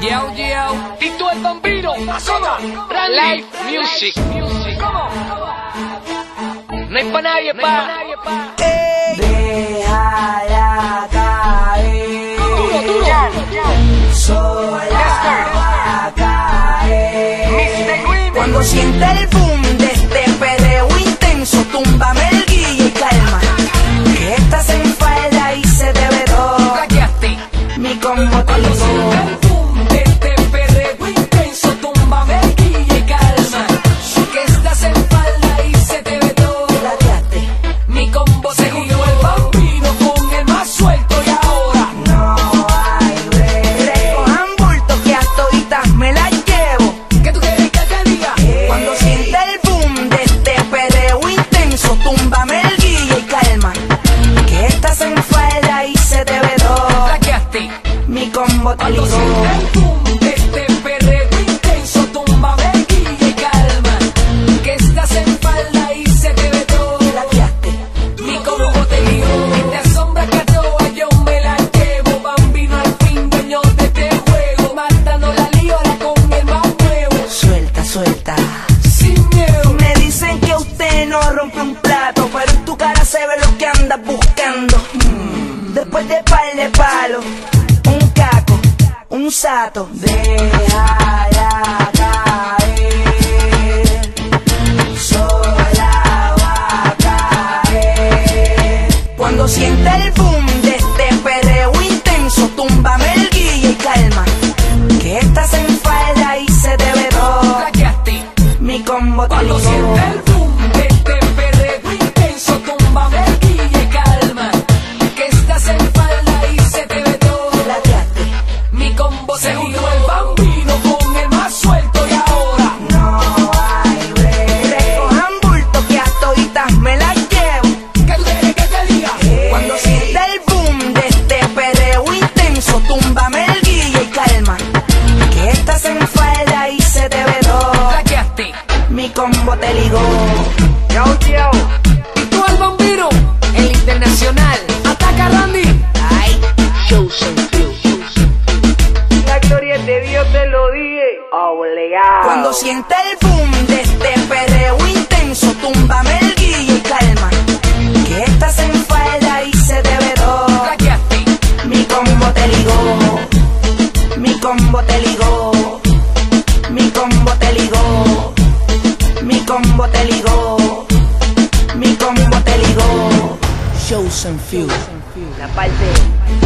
Yo, yo, Tito el Bambino, Azota, Live Music. ¿Cómo? No hay pa' nadie, pa. Déjala caer. Duro, duro. Sola caer. Mr. Green. Cuando sienta el boom de este perreo intenso, túmbame el guille y calma. Que estás en falda y se te ve todo. Mi combo te lo Mi combo te ligó. este perreo intenso, el guille y calma. Que estás en falda y se te ve todo. Mi combo te guió. Y te asombra que a todas yo me la llevo. Bambino al fin, dueño de este juego. Matando la lío ahora con el más nuevo. Suelta, suelta. Sin miedo. Me dicen que usted no rompe un plato, pero en tu cara se ve lo que andas buscando. Mm. Después de par de palo, un caco, un sato. Déjala caer. Sola va a caer. Cuando sienta el boom de este perreo intenso, túmbame La gloria de Dios te lo dije. Obligado. Cuando sienta el boom de este perreo intenso, túmbame el guille y calma. Que estás en falda y se te ve todo. Mi combo te ligó, mi combo te ligó, mi combo te ligó, mi combo te ligó, mi combo te ligó. Shows and Fuse. La parte.